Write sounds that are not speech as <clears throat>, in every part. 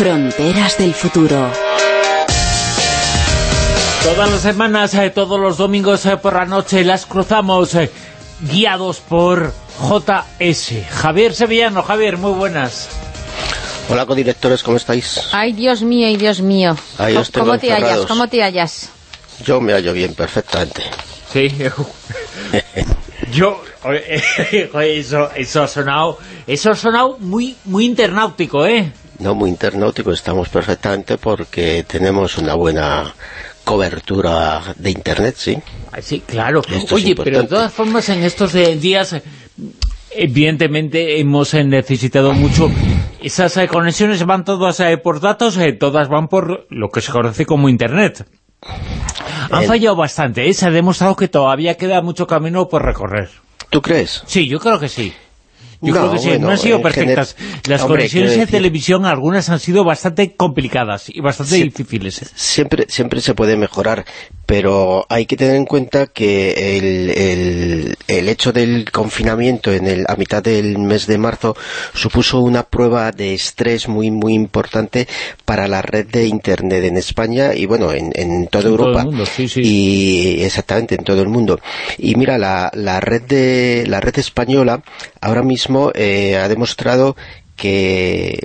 Fronteras del futuro. Todas las semanas, eh, todos los domingos eh, por la noche las cruzamos eh, guiados por JS. Javier Sevillano. Javier, muy buenas. Hola, codirectores, ¿cómo estáis? Ay, Dios mío, ay, Dios mío. Os tengo ¿Cómo te hallas? ¿Cómo te hallas? Yo me hallo bien, perfectamente. Sí. <laughs> Yo, <laughs> eso, eso ha sonado, eso ha sonado muy, muy internautico, ¿eh? No muy internautico, estamos perfectamente porque tenemos una buena cobertura de internet, ¿sí? Ah, Sí, claro. Esto Oye, pero de todas formas en estos eh, días, evidentemente hemos eh, necesitado mucho. Esas eh, conexiones van todas por datos, todas van por lo que se conoce como Internet. Han El- fallado bastante, ¿eh? se ha demostrado que todavía queda mucho camino por recorrer. ¿Tú crees? Sí, yo creo que sí. Yo No, creo que sí, bueno, no han sido perfectas. Las Hombre, conexiones de televisión, algunas han sido bastante complicadas y bastante Sí. difíciles. ¿eh? Siempre, siempre se puede mejorar, pero hay que tener en cuenta que el, el, el hecho del confinamiento en el, a mitad del mes de marzo supuso una prueba de estrés muy muy importante para la red de internet en España y bueno, en, en toda En todo Europa. el mundo, sí, sí. Y exactamente, en todo el mundo. Y mira, la, la red de la red española ahora mismo eh, ha demostrado que,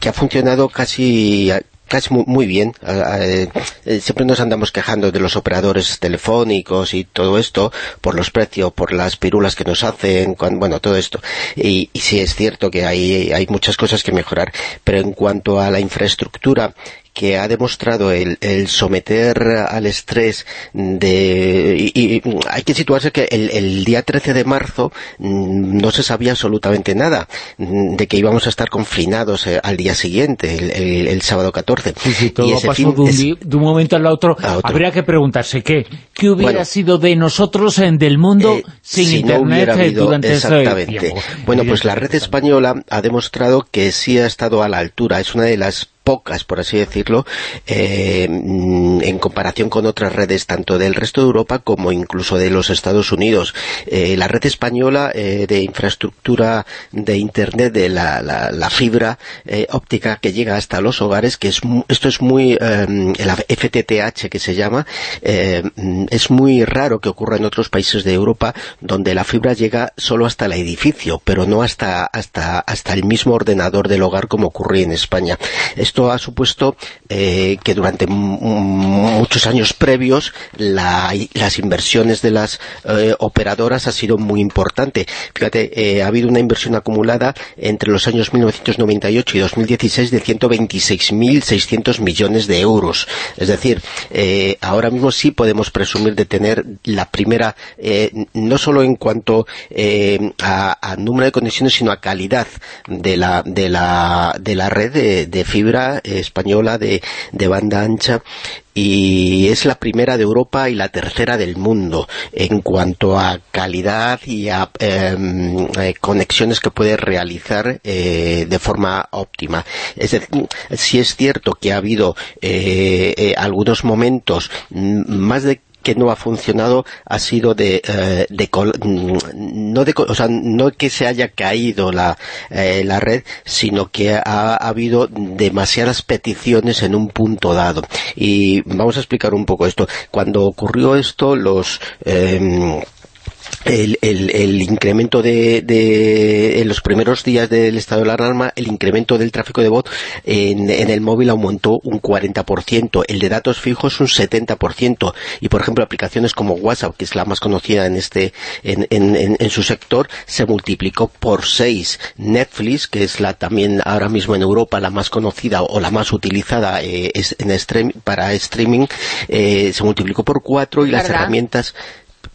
que ha funcionado casi casi muy, bien. Eh, siempre nos andamos quejando de los operadores telefónicos y todo esto, por los precios, por las pirulas que nos hacen, bueno, todo esto. Y, sí es cierto que hay muchas cosas que mejorar, pero en cuanto a la infraestructura que ha demostrado el, el someter al estrés de... Y, y hay que situarse que el, el día 13 de marzo mm, no se sabía absolutamente nada mm, de que íbamos a estar confinados eh, al día siguiente, el, el- el sábado 14. Sí, sí, todo y ese pasó de un, es- di- de un momento al otro. A otro. Habría que preguntarse qué, qué hubiera Bueno. sido de nosotros en del mundo Eh, sin si no Internet hubiera eh, habido- durante ese exactamente. tiempo. Bueno, pues la red española ha demostrado que sí ha estado a la altura. Es una de las pocas, por así decirlo, eh, en comparación con otras redes tanto del resto de Europa como incluso de los Estados Unidos. Eh, la red española eh, de infraestructura de Internet, de la, la- la fibra eh, óptica que llega hasta los hogares, que es esto es muy, eh, el FTTH que se llama, mm, es muy raro que ocurra en otros países de Europa donde la fibra llega solo hasta el edificio, pero no hasta, hasta, hasta el mismo ordenador del hogar como ocurría en España. Esto ha supuesto que durante muchos años previos la- las inversiones de las eh, operadoras ha sido muy importante. Fíjate, eh, ha habido una inversión acumulada entre los años 1998 y 2016 de 126.600 millones de euros. Es decir, eh, ahora mismo sí podemos presumir de tener la primera, eh, no solo en cuanto eh, a, a número de conexiones, sino a calidad de la, de la, de la red de, de fibra española de, de banda ancha y es la primera de Europa y la tercera del mundo en cuanto a calidad y a em, eh, conexiones que puede realizar eh, de forma óptima. Es decir, si es cierto que ha habido eh, eh, algunos momentos mm, más de que no ha funcionado ha sido de, eh, de mm, no de o sea, no que se haya caído la, eh, la red sino que ha, ha habido demasiadas peticiones en un punto dado. Y vamos a explicar un poco esto. Cuando ocurrió esto los em, el, el, el incremento de, de en los primeros días del estado de la alarma, el incremento del tráfico de voz en, en el móvil aumentó un 40%, el de datos fijos un 70%, y por ejemplo aplicaciones como WhatsApp, que es la más conocida en este en, en, en- su sector, se multiplicó por 6. Netflix, que es la también ahora mismo en Europa la más conocida o la más utilizada eh, es- en stream, para streaming, eh, se multiplicó por 4 y las herramientas...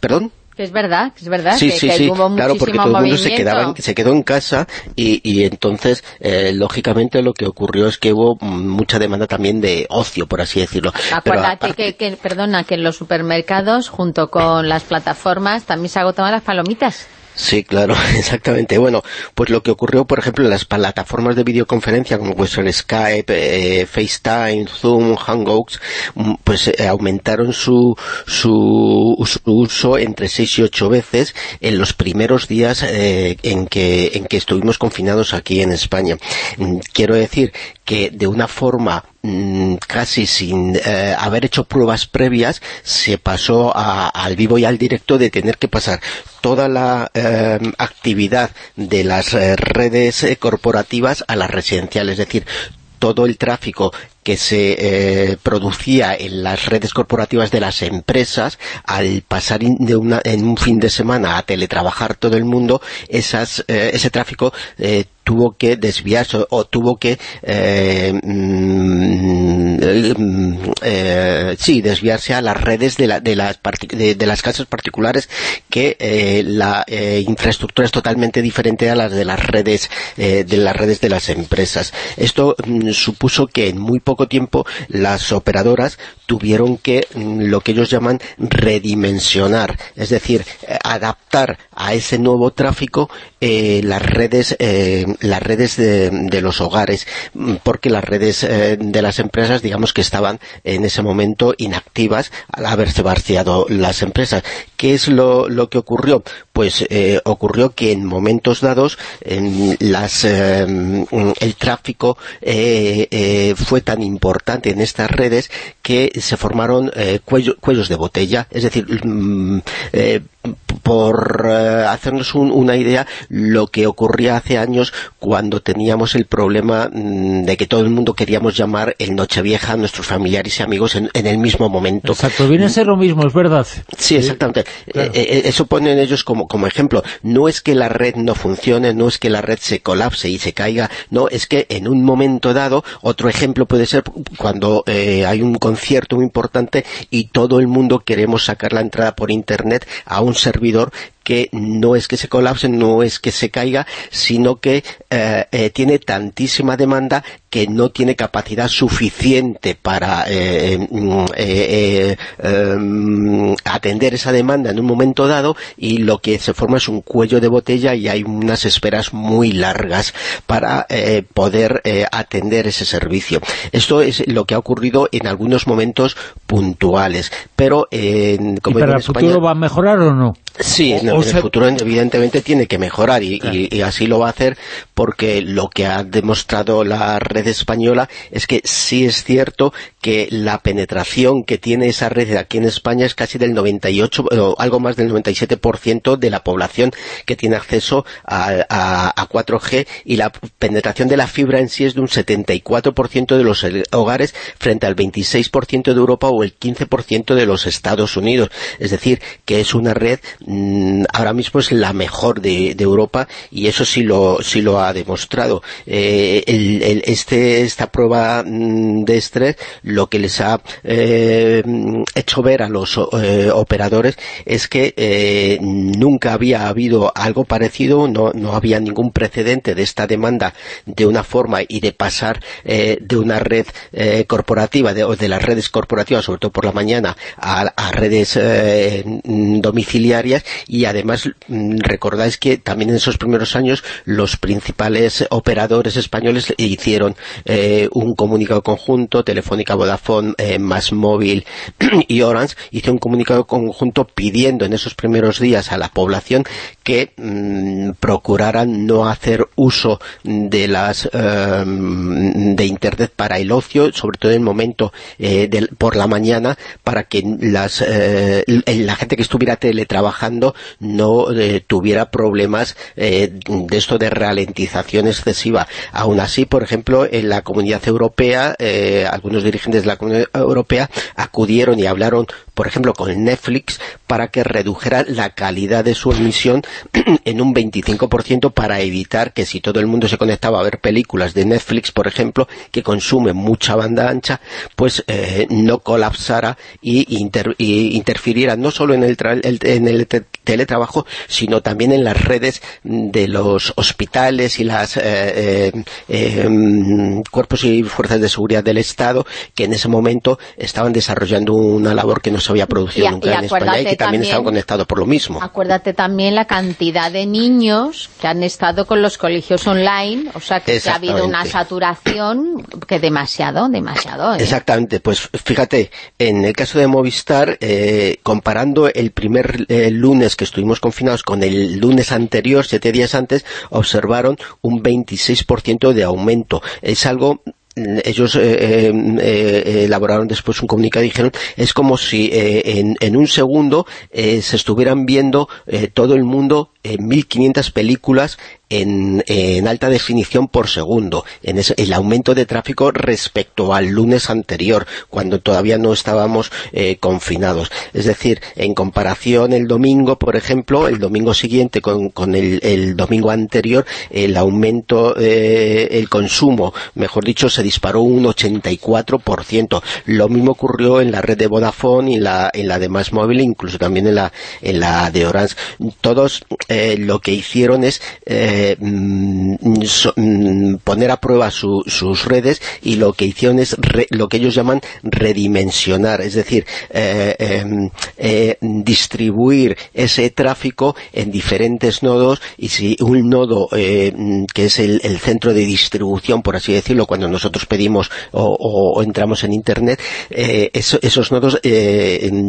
¿Perdón? Que es verdad, que es verdad, Sí, que, sí, que sí, hubo claro, porque todo el mundo se, quedaba se quedó en casa y, y entonces, eh, lógicamente, lo que ocurrió es que hubo mucha demanda también de ocio, por así decirlo. Acuérdate aparte- que, que- perdona, que en los supermercados, junto con las plataformas, también se agotaban las palomitas. Sí, claro, <laughs> exactamente. Bueno, pues lo que ocurrió, por ejemplo, en las plataformas de videoconferencia como puede ser Skype, eh, FaceTime, Zoom, Hangouts, mm, pues eh, aumentaron su, su, su uso entre 6 y 8 veces en los primeros días eh, en, que, en que estuvimos confinados aquí en España. Mm, Quiero decir que de una forma mm, casi sin eh, haber hecho pruebas previas, se pasó al vivo y al directo de tener que pasar toda la em, actividad de las eh, redes eh, corporativas a las residenciales, es decir, todo el tráfico que se eh, producía en las redes corporativas de las empresas, al pasar de una, en un fin de semana a teletrabajar todo el mundo, esas, ese tráfico tuvo que desviarse o, tuvo que eh, mm, eh, sí, desviarse a las redes de, de, las, de, las casas particulares que eh, la infraestructura es totalmente diferente a las de las redes de las redes de las empresas. Esto mm, supuso que en muy poco tiempo las operadoras tuvieron que mm, lo que ellos llaman redimensionar, es decir, adaptar a ese nuevo tráfico las redes las redes de, los hogares, mm, porque las redes eh, de las empresas, digamos que estaban en ese momento inactivas al haberse vaciado las empresas. ¿Qué es lo, que ocurrió? Pues eh, ocurrió que en momentos dados las, eh, el tráfico fue tan importante en estas redes que se formaron cuellos de botella, es decir, mm, por hacernos una idea, lo que ocurría hace años cuando teníamos el problema mm, de que todo el mundo queríamos llamar el Nochevieja a nuestros familiares y amigos en, el mismo momento. Exacto, viene a ser lo mismo, es verdad. Sí, exactamente. Eh, eh, eso ponen ellos como, como ejemplo. No es que la red no funcione, no es que la red se colapse y se caiga, no, es que en un momento dado, otro ejemplo puede ser cuando eh, hay un concierto muy importante y todo el mundo queremos sacar la entrada por internet a un servidor que no es que se colapse, no es que se caiga, sino que eh, eh, tiene tantísima demanda que no tiene capacidad suficiente para eh, mm, em, atender esa demanda en un momento dado y lo que se forma es un cuello de botella y hay unas esperas muy largas para poder atender ese servicio. Esto es lo que ha ocurrido en algunos momentos puntuales, pero en, como ¿Y para el futuro va a mejorar o no? Sí, en el futuro evidentemente tiene que mejorar y, así lo va a hacer porque lo que ha demostrado la red española es que sí es cierto que la penetración que tiene esa red aquí en España es casi del 98, o algo más del 97% de la población que tiene acceso a, 4G y la penetración de la fibra en sí es de un 74% de los hogares frente al 26% de Europa o el 15% de los Estados Unidos. Es decir, que es una red ahora mismo es la mejor de, Europa y eso sí lo, sí lo ha demostrado. Eh, este, esta prueba mm, de estrés lo que les ha eh, hecho ver a los eh, operadores es que nunca había habido algo parecido, no, no había ningún precedente de esta demanda de una forma y de pasar de una red corporativa, de, o de las redes corporativas, sobre todo por la mañana, a redes domiciliarias y además mm, recordáis que también en esos primeros años los principales operadores españoles hicieron eh, un comunicado conjunto, Telefónica, Vodafone, eh, Más Móvil <clears throat> y Orange, hizo un comunicado conjunto pidiendo en esos primeros días a la población que mm, procuraran no hacer uso de las em, de internet para el ocio, sobre todo en el momento eh, por la mañana, para que las, la gente que estuviera teletrabajando no eh, tuviera problemas eh, de esto de ralentización excesiva. Aún así, por ejemplo, en la Comunidad Europea, eh, algunos dirigentes de la Comunidad Europea acudieron y hablaron, por ejemplo, con Netflix para que redujera la calidad de su emisión <clears throat> en un 25% para evitar que si todo el mundo se conectaba a ver películas de Netflix, por ejemplo, que consume mucha banda ancha, pues no colapsara y, interfiriera no solo en el, en el teletrabajo, sino también en las redes de los hospitales y los eh, eh, em, cuerpos y fuerzas de seguridad del Estado, que en ese momento estaban desarrollando una labor que no se había producido nunca en España y que también, estaban conectados por lo mismo. Acuérdate también la cantidad de niños que han estado con los colegios online, o sea que, ha habido una saturación que demasiado, demasiado. ¿eh? Exactamente, pues fíjate, en el caso de Movistar, comparando el primer lunes que estuvimos confinados con el lunes anterior, siete días antes, observaron un 26% de aumento. Es algo ellos elaboraron después un comunicado y dijeron, es como si en, en, un segundo se estuvieran viendo todo el mundo 1.500 películas en, alta definición por segundo, en el aumento de tráfico respecto al lunes anterior, cuando todavía no estábamos eh, confinados. Es decir, en comparación el domingo, por ejemplo, el domingo siguiente con, el, domingo anterior, el aumento, eh, el consumo, mejor dicho, se disparó un 84%. Lo mismo ocurrió en la red de Vodafone y la, en la de Más Móvil, incluso también en la, en la de Orange. Todos eh, lo que hicieron es eh, mm, mm, poner a prueba sus redes y lo que hicieron es lo que ellos llaman redimensionar, es decir, eh, em, distribuir ese tráfico en diferentes nodos y si un nodo mm, que es el, centro de distribución, por así decirlo, cuando nosotros pedimos o, entramos en Internet, esos nodos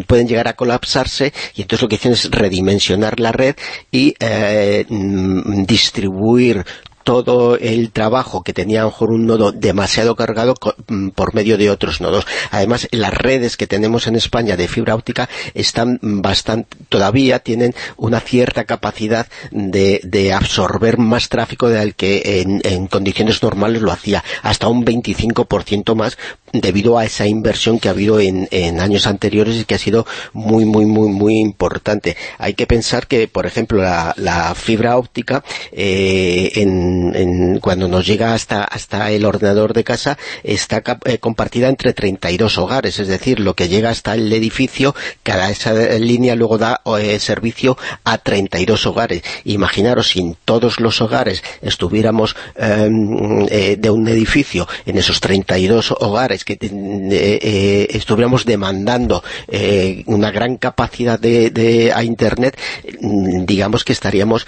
pueden llegar a colapsarse y entonces lo que hicieron es redimensionar la red y eh, mm, distribuir todo el trabajo que tenía a lo mejor un nodo demasiado cargado mm, por medio de otros nodos. Además, las redes que tenemos en España de fibra óptica están bastante, todavía tienen una cierta capacidad de, absorber más tráfico del que en, condiciones normales lo hacía, hasta un 25% más debido a esa inversión que ha habido en, años anteriores y que ha sido muy, muy, muy, muy importante. Hay que pensar que, por ejemplo, la, fibra óptica, eh, en, cuando nos llega hasta, hasta el ordenador de casa, está eh, compartida entre 32 hogares, es decir, lo que llega hasta el edificio, cada esa línea luego da eh, servicio a 32 hogares. Imaginaros si en todos los hogares estuviéramos em, de un edificio, en esos 32 hogares que eh, eh, estuviéramos demandando eh, una gran capacidad de, a Internet, mm, digamos que estaríamos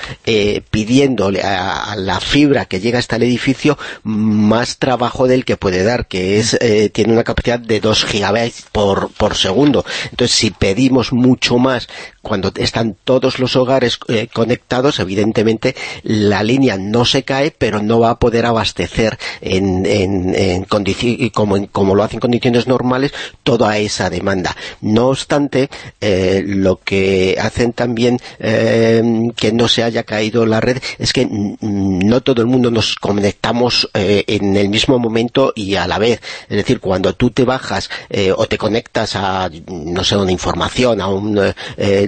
pidiéndole a, la fibra que llega hasta el edificio más trabajo del que puede dar, que es tiene una capacidad de 2 gigabytes por, por segundo. Entonces, si pedimos mucho más cuando están todos los hogares conectados, evidentemente la línea no se cae, pero no va a poder abastecer en, en, en como, como lo hace en condiciones normales, toda esa demanda. No obstante, eh, lo que hacen también eh, que no se haya caído la red es que no todo el mundo nos conectamos eh, en el mismo momento y a la vez. Es decir, cuando tú te bajas o te conectas a, no sé, una información, a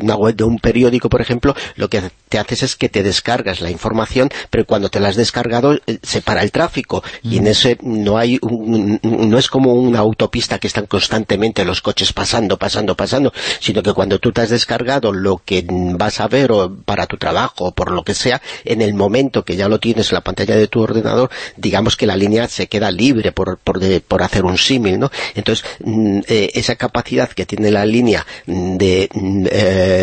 una web de un periódico, por ejemplo, lo que te haces es que te descargas la información, pero cuando te la has descargado se para el tráfico y en mm. ese no hay no es como una autopista que están constantemente los coches pasando, pasando, pasando, sino que cuando tú te has descargado lo que vas a ver o para tu trabajo o por lo que sea, en el momento que ya lo tienes en la pantalla de tu ordenador, digamos que la línea se queda libre por, por, por hacer un símil, ¿no? Entonces, mm, eh, esa capacidad que tiene la línea de mm,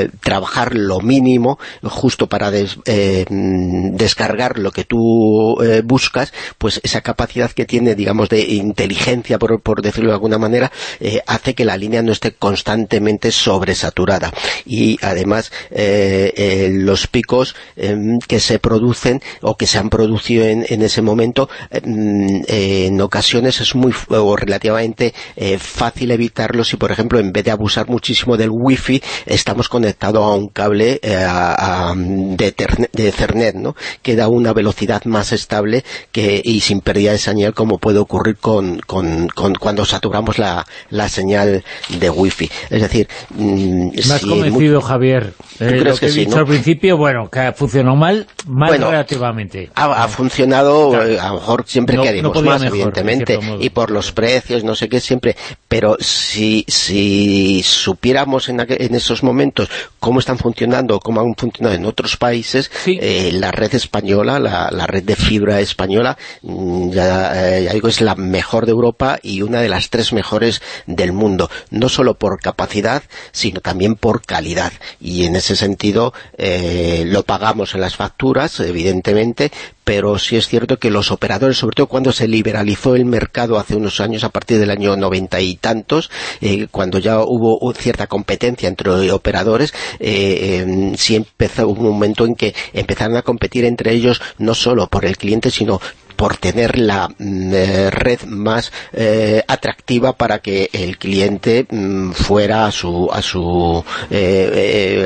eh, trabajar lo mínimo justo para eh, descargar lo que tú buscas, pues esa capacidad que tiene, digamos, de inteligencia, por, por decirlo de alguna manera, eh, hace que la línea no esté constantemente sobresaturada. Y además, eh, eh, los picos em, que se producen o que se han producido en, ese momento, em, en ocasiones es muy o relativamente fácil evitarlos si, por ejemplo, en vez de abusar muchísimo del wifi, estamos conectados a un cable de, de Ethernet, ¿no? que da una velocidad más estable que, y sin pérdida de señal como puede ocurrir con, con, con cuando saturamos la, la señal de wifi. Es decir... Mm, Me has convencido, Javier. Eh, lo que, he dicho al principio, bueno, que ha funcionado mal, mal relativamente. Ha, funcionado, eh, a lo mejor siempre queremos más, evidentemente, y por los precios, no sé qué, siempre. Pero si, si supiéramos en, en esos momentos cómo están funcionando, cómo han funcionado en otros países, eh, la red española, la, la, red de fibra española, mm, ya, ya digo, es la mejor de Europa y una de las tres mejores del mundo, no solo por capacidad, sino también por calidad. Y en ese sentido eh, lo pagamos en las facturas, evidentemente, pero sí es cierto que los operadores, sobre todo cuando se liberalizó el mercado hace unos años, a partir del año noventa y tantos, eh, cuando ya hubo cierta competencia entre operadores, eh, em, sí empezó un momento en que empezaron a competir entre ellos no solo por el cliente, sino por tener la mm, eh, red más eh, atractiva para que el cliente mm, fuera a su, a su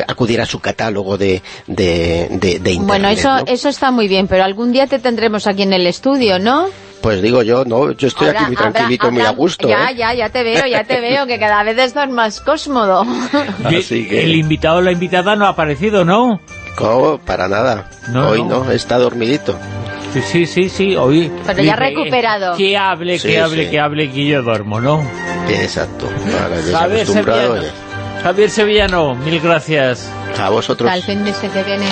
acudiera a su catálogo de, de, Internet. Bueno, eso, eso está muy bien, pero algún día te tendremos aquí en el estudio, ¿no? Pues digo yo, no, yo estoy aquí muy tranquilito, muy a gusto. Ya, ya, ya te veo, ya te veo, que cada vez estás más cósmodo. <laughs> El invitado o la invitada no ha aparecido, ¿no? No, para nada. Hoy no. está dormidito. Sí, sí, sí, sí, hoy... Pero ya recuperado. Que hable, que hable, que hable, que yo duermo, ¿no? Exacto. Javier Sevillano, Javier Sevillano, mil gracias. A vosotros. Al fin de que viene.